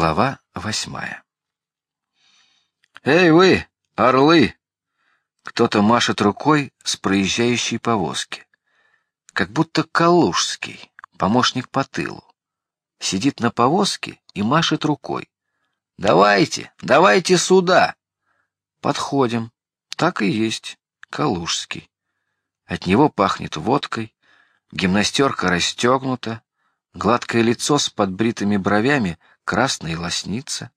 Глава восьмая. Эй вы, орлы! Кто-то машет рукой с проезжающей повозки, как будто Калужский, помощник по тылу, сидит на повозке и машет рукой. Давайте, давайте сюда. Подходим. Так и есть, Калужский. От него пахнет водкой, гимнастерка расстегнута, гладкое лицо с подбритыми бровями красной лосница.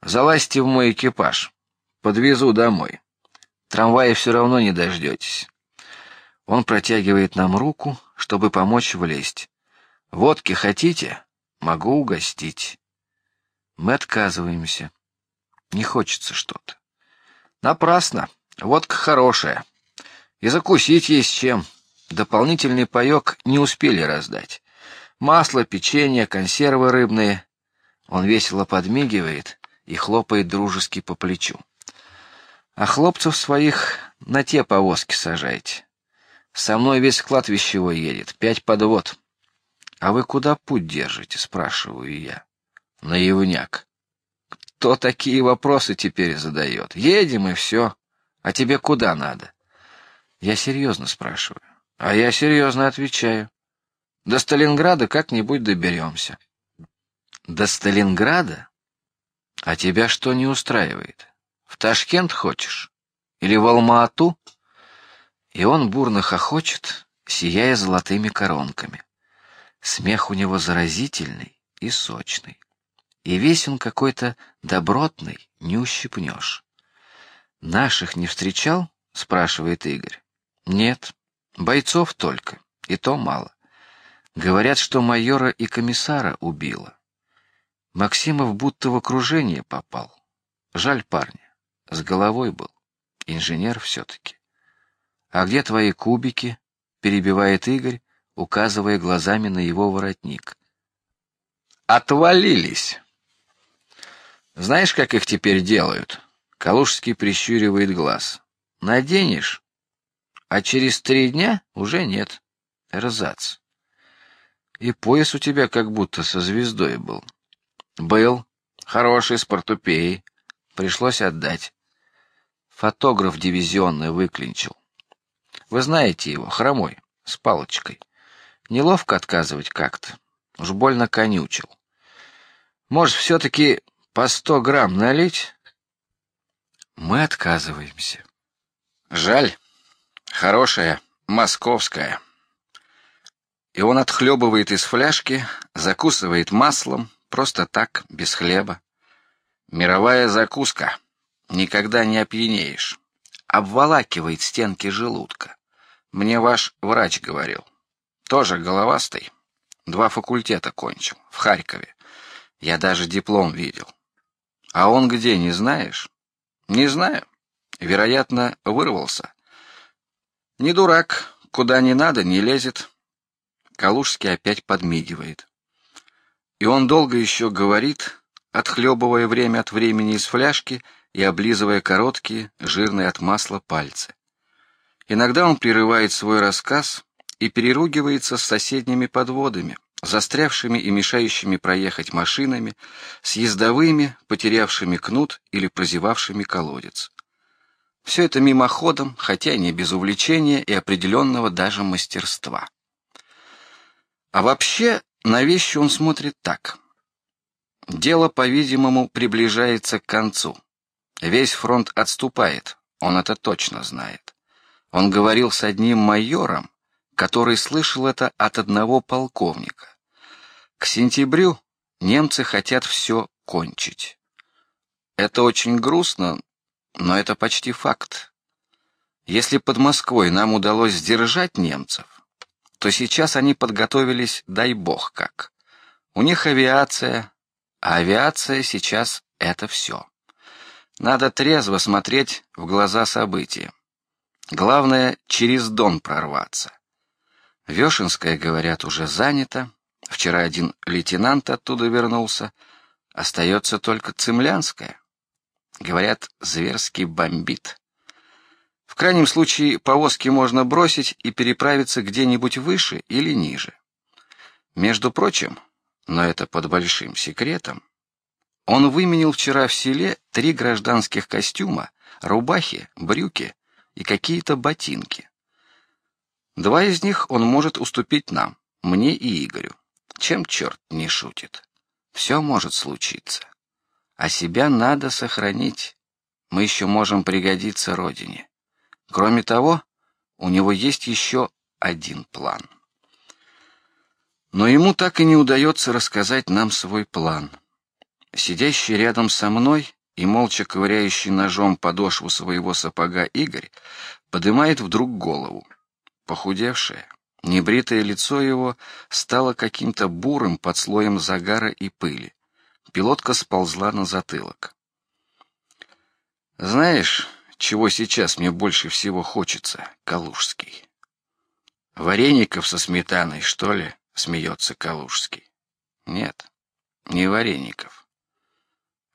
Залазьте в мой экипаж, подвезу домой. Трамвая все равно не дождетесь. Он протягивает нам руку, чтобы помочь влезть. Водки хотите? Могу угостить. Мы отказываемся. Не хочется что-то. Напрасно. Водка хорошая. И закусить есть чем. Дополнительный паёк не успели раздать. Масло, печенье, консервы рыбные. Он весело подмигивает и хлопает дружески по плечу. А хлопцев своих на те повозки сажайте. Со мной весь склад вещевой едет, пять подвод. А вы куда путь держите? спрашиваю я. На Евняк. Кто такие вопросы теперь задает? Едем и все. А тебе куда надо? Я серьезно спрашиваю. А я серьезно отвечаю. До Сталинграда как-нибудь доберемся. До Сталинграда? А тебя что не устраивает? В Ташкент хочешь? Или в Алма-Ату? И он бурно хохочет, сияя золотыми коронками. Смех у него заразительный и сочный, и весь он какой-то добротный, не ущипнешь. Наших не встречал? спрашивает Игорь. Нет, бойцов только, и то мало. Говорят, что майора и комиссара убило. Максимов будто в окружение попал. Жаль парня, с головой был, инженер все-таки. А где твои кубики? перебивает Игорь, указывая глазами на его воротник. Отвалились. Знаешь, как их теперь делают? Калужский прищуривает глаз. Наденешь, а через три дня уже нет. Эрзац. И пояс у тебя как будто со звездой был. Был хороший с портупеей, пришлось отдать. Фотограф дивизионный выклинчил. Вы знаете его, хромой, с палочкой. Неловко отказывать как-то, уж больно конючил. Может, все-таки по сто грамм налить? Мы отказываемся. Жаль, хорошая, московская. И он отхлебывает из фляжки, закусывает маслом, просто так, без хлеба. Мировая закуска. Никогда не опьянеешь. Обволакивает стенки желудка. Мне ваш врач говорил. Тоже головастый. Два факультета кончил в Харькове. Я даже диплом видел. А он где, не знаешь? Не знаю. Вероятно, вырвался. Не дурак, куда не надо, не лезет. Калужский опять подмигивает. И он долго еще говорит, отхлебывая время от времени из фляжки и облизывая короткие, жирные от масла пальцы. Иногда он прерывает свой рассказ и переругивается с соседними подводами, застрявшими и мешающими проехать машинами, с ездовыми, потерявшими кнут или прозевавшими колодец. Все это мимоходом, хотя не без увлечения и определенного даже мастерства. А вообще на вещи он смотрит так: дело, по-видимому, приближается к концу. Весь фронт отступает, он это точно знает. Он говорил с одним майором, который слышал это от одного полковника. К сентябрю немцы хотят все кончить. Это очень грустно, но это почти факт. Если под Москвой нам удалось сдержать немцев, то сейчас они подготовились, дай бог как. У них авиация, а авиация сейчас это все. Надо трезво смотреть в глаза событиям. Главное через Дон прорваться. Вешенская, говорят, уже занята. Вчера один лейтенант оттуда вернулся. Остается только Цемлянская. Говорят, зверски бомбит. В крайнем случае повозки можно бросить и переправиться где-нибудь выше или ниже. Между прочим, но это под большим секретом, Он выменил вчера в селе три гражданских костюма, рубахи, брюки и какие-то ботинки. Два из них он может уступить нам, мне и Игорю. Чем черт не шутит? Все может случиться. А себя надо сохранить. Мы еще можем пригодиться родине. Кроме того, у него есть еще один план. Но ему так и не удается рассказать нам свой план. Сидящий рядом со мной и молча ковыряющий ножом подошву своего сапога Игорь поднимает вдруг голову. Похудевшее, небритое лицо его стало каким-то бурым под слоем загара и пыли. Пилотка сползла на затылок. Знаешь, чего сейчас мне больше всего хочется, Калужский? Вареников со сметаной, что ли? Смеется Калужский. Нет, не вареников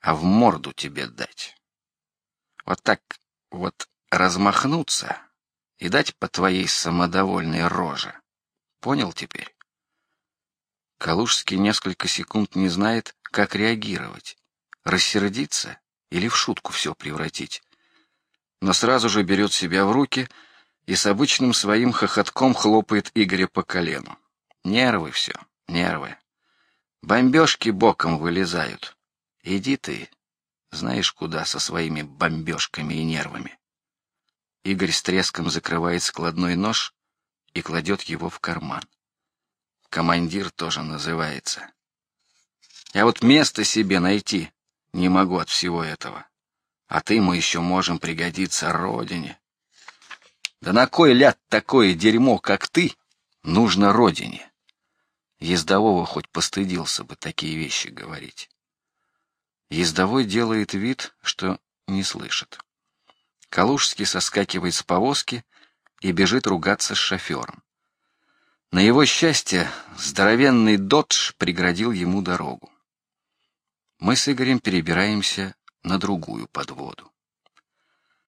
а в морду тебе дать. Вот так вот размахнуться и дать по твоей самодовольной роже. Понял теперь? Калужский несколько секунд не знает, как реагировать, рассердиться или в шутку все превратить, но сразу же берет себя в руки и с обычным своим хохотком хлопает Игоря по колену. Нервы все, нервы. Бомбежки боком вылезают. Иди ты, знаешь куда со своими бомбежками и нервами. Игорь с треском закрывает складной нож и кладет его в карман. Командир тоже называется. Я вот место себе найти не могу от всего этого. А ты мы еще можем пригодиться родине. Да на кой ляд такое дерьмо, как ты, нужно родине? Ездового хоть постыдился бы такие вещи говорить. Ездовой делает вид, что не слышит. Калужский соскакивает с повозки и бежит ругаться с шофером. На его счастье здоровенный додж преградил ему дорогу. Мы с Игорем перебираемся на другую подводу.